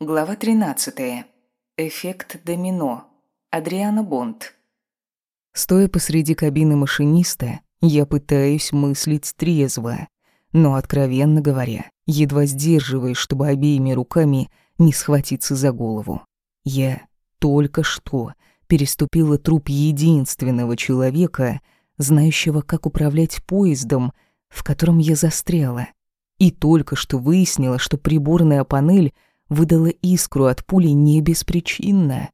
Глава 13. Эффект домино. Адриана Бонд. Стоя посреди кабины машиниста, я пытаюсь мыслить трезво, но, откровенно говоря, едва сдерживаюсь, чтобы обеими руками не схватиться за голову. Я только что переступила труп единственного человека, знающего, как управлять поездом, в котором я застряла, и только что выяснила, что приборная панель — выдала искру от пули не беспричинно.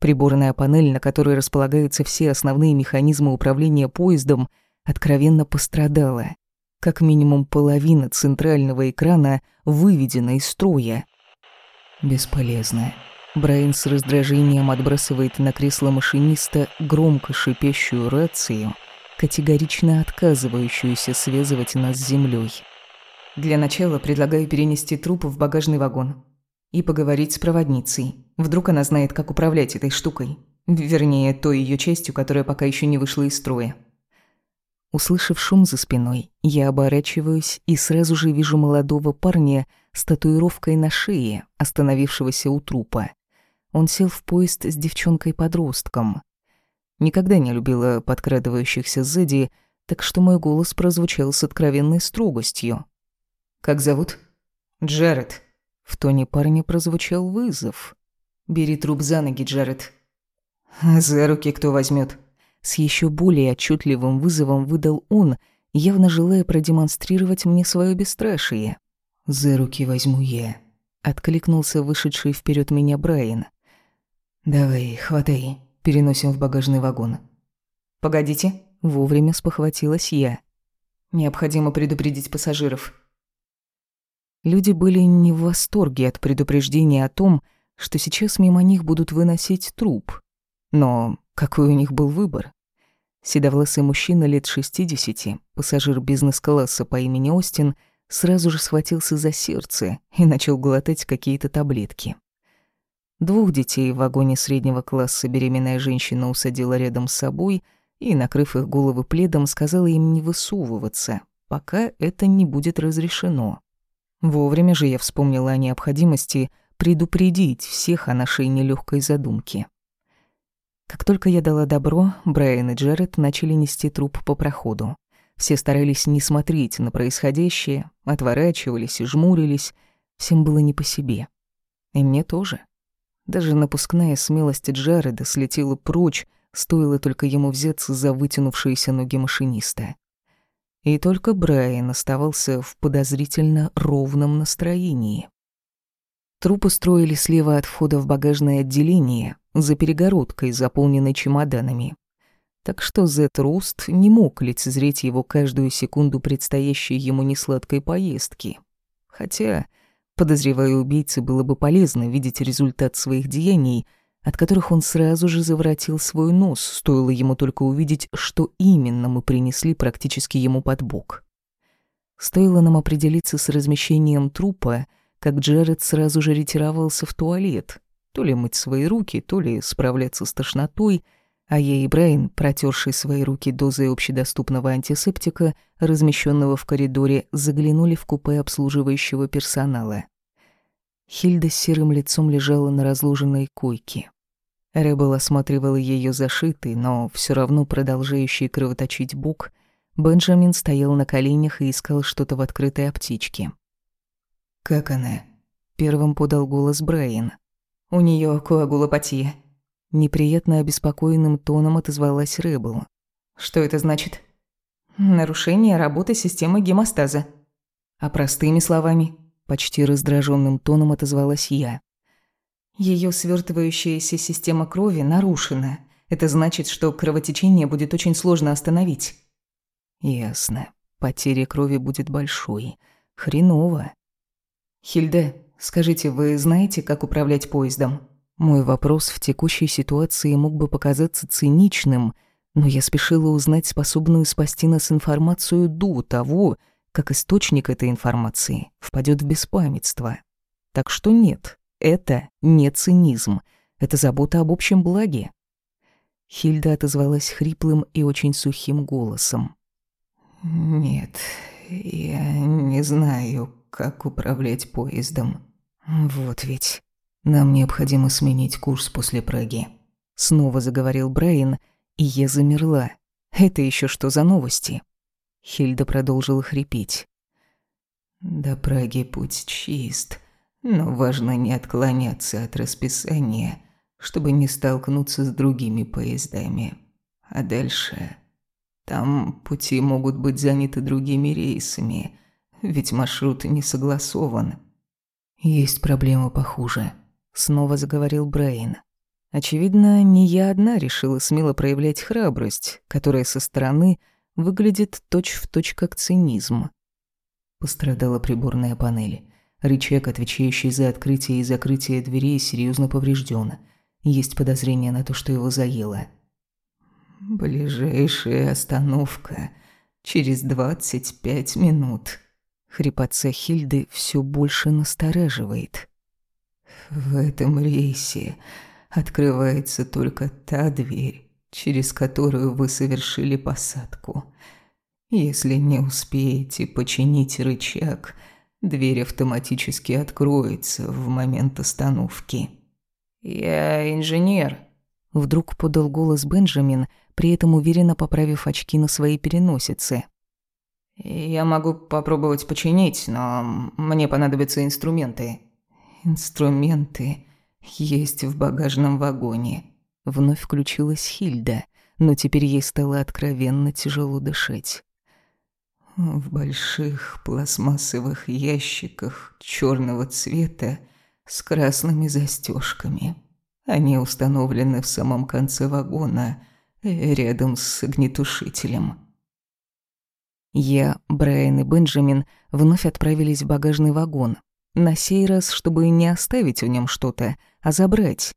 Приборная панель, на которой располагаются все основные механизмы управления поездом, откровенно пострадала. Как минимум половина центрального экрана выведена из строя. Бесполезно. Брайан с раздражением отбрасывает на кресло машиниста громко шипящую рацию, категорично отказывающуюся связывать нас с землей. Для начала предлагаю перенести труп в багажный вагон и поговорить с проводницей. Вдруг она знает, как управлять этой штукой. Вернее, той ее частью, которая пока еще не вышла из строя. Услышав шум за спиной, я оборачиваюсь и сразу же вижу молодого парня с татуировкой на шее, остановившегося у трупа. Он сел в поезд с девчонкой-подростком. Никогда не любила подкрадывающихся сзади, так что мой голос прозвучал с откровенной строгостью. «Как зовут?» «Джаред», в тоне парня прозвучал вызов. «Бери труп за ноги, Джаред». «За руки кто возьмет? С еще более отчетливым вызовом выдал он, явно желая продемонстрировать мне свое бесстрашие. «За руки возьму я», — откликнулся вышедший вперед меня Брайан. «Давай, хватай, переносим в багажный вагон». «Погодите», — вовремя спохватилась я. «Необходимо предупредить пассажиров. Люди были не в восторге от предупреждения о том, что сейчас мимо них будут выносить труп. Но какой у них был выбор? Седовласый мужчина лет 60, пассажир бизнес-класса по имени Остин, сразу же схватился за сердце и начал глотать какие-то таблетки. Двух детей в вагоне среднего класса беременная женщина усадила рядом с собой и, накрыв их головы пледом, сказала им не высовываться, пока это не будет разрешено. Вовремя же я вспомнила о необходимости предупредить всех о нашей нелегкой задумке. Как только я дала добро, Брайан и Джаред начали нести труп по проходу. Все старались не смотреть на происходящее, отворачивались и жмурились. Всем было не по себе. И мне тоже. Даже напускная смелость Джареда слетела прочь, стоило только ему взяться за вытянувшиеся ноги машиниста. И только Брайан оставался в подозрительно ровном настроении. Трупы строили слева от входа в багажное отделение, за перегородкой, заполненной чемоданами. Так что Зет Руст не мог лицезреть его каждую секунду предстоящей ему несладкой поездки. Хотя, подозреваю, убийце было бы полезно видеть результат своих деяний — от которых он сразу же заворотил свой нос, стоило ему только увидеть, что именно мы принесли практически ему под бок. Стоило нам определиться с размещением трупа, как Джаред сразу же ретировался в туалет, то ли мыть свои руки, то ли справляться с тошнотой, а я и Брайан, протерший свои руки дозой общедоступного антисептика, размещенного в коридоре, заглянули в купе обслуживающего персонала. Хильда с серым лицом лежала на разложенной койке. Рэббл осматривал ее зашитый, но все равно продолжающий кровоточить бок. Бенджамин стоял на коленях и искал что-то в открытой аптечке. «Как она?» — первым подал голос Брайан. «У нее коагулопатия». Неприятно обеспокоенным тоном отозвалась Рэббл. «Что это значит?» «Нарушение работы системы гемостаза». «А простыми словами?» Почти раздраженным тоном отозвалась я. Ее свертывающаяся система крови нарушена. Это значит, что кровотечение будет очень сложно остановить. Ясно. Потеря крови будет большой. Хреново. Хильда, скажите, вы знаете, как управлять поездом? Мой вопрос в текущей ситуации мог бы показаться циничным, но я спешила узнать способную спасти нас информацию до того, как источник этой информации впадет в беспамятство. Так что нет, это не цинизм, это забота об общем благе. Хильда отозвалась хриплым и очень сухим голосом. «Нет, я не знаю, как управлять поездом. Вот ведь. Нам необходимо сменить курс после Праги. Снова заговорил Брайан, и я замерла. Это еще что за новости? Хильда продолжила хрипеть. До Праги путь чист, но важно не отклоняться от расписания, чтобы не столкнуться с другими поездами. А дальше... Там пути могут быть заняты другими рейсами, ведь маршрут не согласован. Есть проблема похуже. Снова заговорил Брейн. Очевидно, не я одна решила смело проявлять храбрость, которая со стороны выглядит точь-в-точь точь как цинизм. Пострадала приборная панель. Рычаг, отвечающий за открытие и закрытие дверей, серьезно поврежден. Есть подозрение на то, что его заело. «Ближайшая остановка. Через двадцать пять минут». Хрипотца Хильды все больше настораживает. «В этом рейсе открывается только та дверь, через которую вы совершили посадку. Если не успеете починить рычаг, дверь автоматически откроется в момент остановки. «Я инженер», — вдруг подал голос Бенджамин, при этом уверенно поправив очки на своей переносице. «Я могу попробовать починить, но мне понадобятся инструменты». «Инструменты есть в багажном вагоне». Вновь включилась Хильда, но теперь ей стало откровенно тяжело дышать. В больших пластмассовых ящиках черного цвета с красными застежками. Они установлены в самом конце вагона, э, рядом с огнетушителем. Я, Брайан и Бенджамин вновь отправились в багажный вагон. На сей раз, чтобы не оставить в нем что-то, а забрать.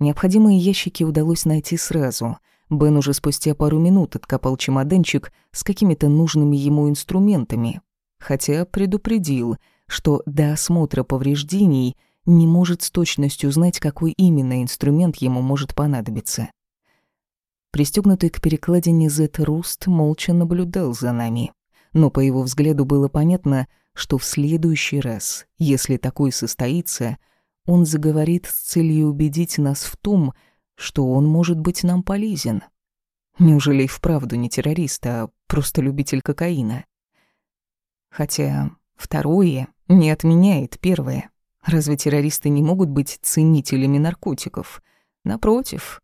Необходимые ящики удалось найти сразу — Бен уже спустя пару минут откопал чемоданчик с какими-то нужными ему инструментами, хотя предупредил, что до осмотра повреждений не может с точностью знать, какой именно инструмент ему может понадобиться. Пристегнутый к перекладине Зет Руст молча наблюдал за нами, но по его взгляду было понятно, что в следующий раз, если такой состоится, он заговорит с целью убедить нас в том, что он может быть нам полезен. Неужели и вправду не террорист, а просто любитель кокаина? Хотя второе не отменяет первое. Разве террористы не могут быть ценителями наркотиков? Напротив.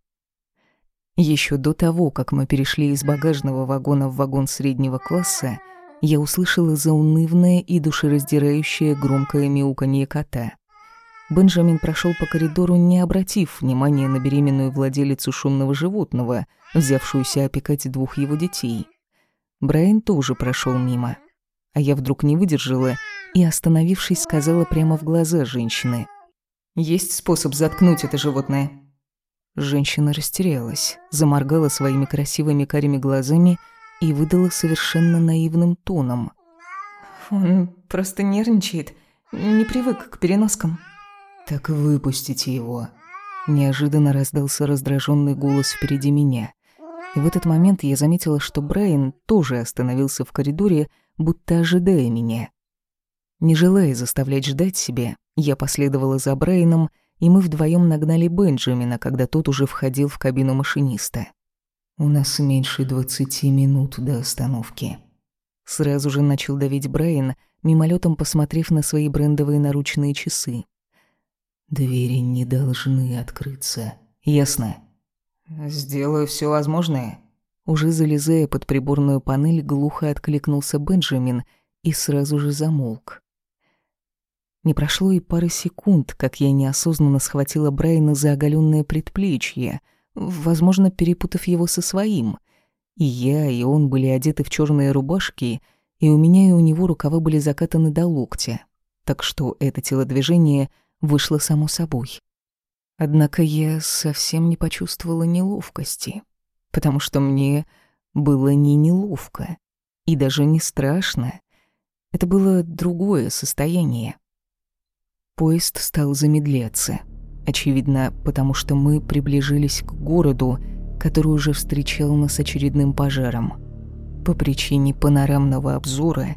Еще до того, как мы перешли из багажного вагона в вагон среднего класса, я услышала заунывное и душераздирающее громкое мяуканье кота. Бенджамин прошел по коридору, не обратив внимания на беременную владелицу шумного животного, взявшуюся опекать двух его детей. Брайан тоже прошел мимо. А я вдруг не выдержала и, остановившись, сказала прямо в глаза женщины. «Есть способ заткнуть это животное?» Женщина растерялась, заморгала своими красивыми карими глазами и выдала совершенно наивным тоном. «Он просто нервничает, не привык к переноскам». «Так выпустите его!» Неожиданно раздался раздраженный голос впереди меня. И в этот момент я заметила, что Брайан тоже остановился в коридоре, будто ожидая меня. Не желая заставлять ждать себя, я последовала за Брайаном, и мы вдвоем нагнали Бенджамина, когда тот уже входил в кабину машиниста. «У нас меньше двадцати минут до остановки». Сразу же начал давить Брайан, мимолетом посмотрев на свои брендовые наручные часы. Двери не должны открыться. Ясно? Сделаю все возможное. Уже залезая под приборную панель, глухо откликнулся Бенджамин и сразу же замолк. Не прошло и пары секунд, как я неосознанно схватила Брайана за оголенное предплечье, возможно, перепутав его со своим. И я, и он были одеты в черные рубашки, и у меня и у него рукава были закатаны до локтя. Так что это телодвижение — вышло само собой. Однако я совсем не почувствовала неловкости, потому что мне было не неловко и даже не страшно. Это было другое состояние. Поезд стал замедляться, очевидно, потому что мы приближились к городу, который уже встречал нас очередным пожаром. По причине панорамного обзора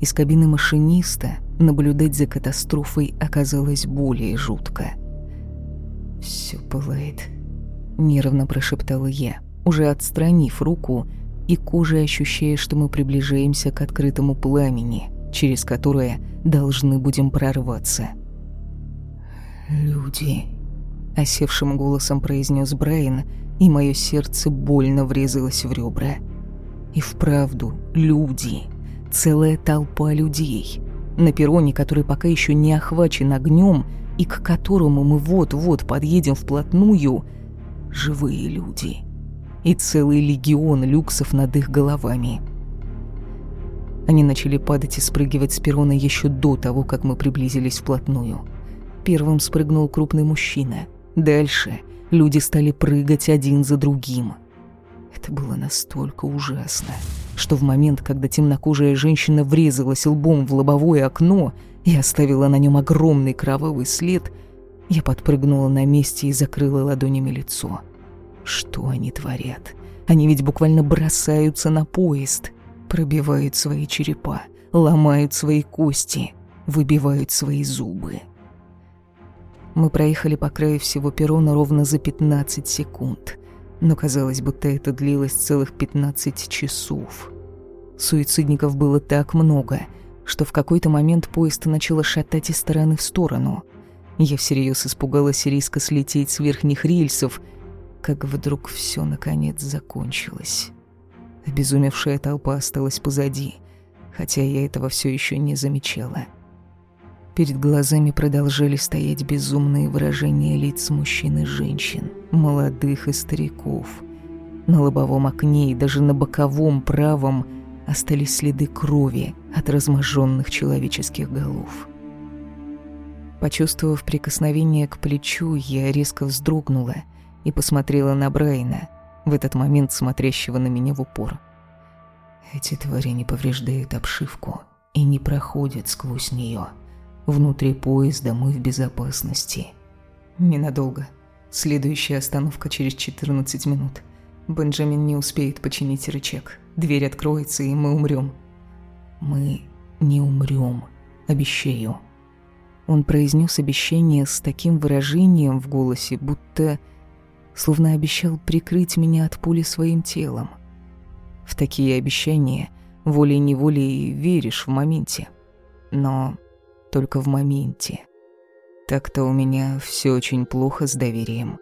из кабины машиниста наблюдать за катастрофой оказалось более жутко. «Всё пылает», — нервно прошептала я, уже отстранив руку и кожей ощущая, что мы приближаемся к открытому пламени, через которое должны будем прорваться. «Люди», — осевшим голосом произнес Брайан, и мое сердце больно врезалось в ребра. И вправду, люди. Целая толпа людей. На перроне, который пока еще не охвачен огнем, и к которому мы вот-вот подъедем вплотную, живые люди. И целый легион люксов над их головами. Они начали падать и спрыгивать с перрона еще до того, как мы приблизились вплотную. Первым спрыгнул крупный мужчина. Дальше люди стали прыгать один за другим — это было настолько ужасно, что в момент, когда темнокожая женщина врезалась лбом в лобовое окно и оставила на нем огромный кровавый след, я подпрыгнула на месте и закрыла ладонями лицо. Что они творят? Они ведь буквально бросаются на поезд, пробивают свои черепа, ломают свои кости, выбивают свои зубы. Мы проехали по краю всего перрона ровно за 15 секунд но казалось, будто это длилось целых 15 часов. Суицидников было так много, что в какой-то момент поезд начало шатать из стороны в сторону. Я всерьез испугалась риска слететь с верхних рельсов, как вдруг все наконец закончилось. Обезумевшая толпа осталась позади, хотя я этого все еще не замечала. Перед глазами продолжали стоять безумные выражения лиц мужчин и женщин, молодых и стариков. На лобовом окне и даже на боковом правом остались следы крови от разможженных человеческих голов. Почувствовав прикосновение к плечу, я резко вздрогнула и посмотрела на Брайна, в этот момент смотрящего на меня в упор. Эти твари не повреждают обшивку и не проходят сквозь нее. Внутри поезда мы в безопасности. Ненадолго. Следующая остановка через 14 минут. Бенджамин не успеет починить рычаг. Дверь откроется, и мы умрем. Мы не умрем, обещаю. Он произнес обещание с таким выражением в голосе, будто словно обещал прикрыть меня от пули своим телом. В такие обещания волей-неволей веришь в моменте. Но только в моменте. Так-то у меня все очень плохо с доверием.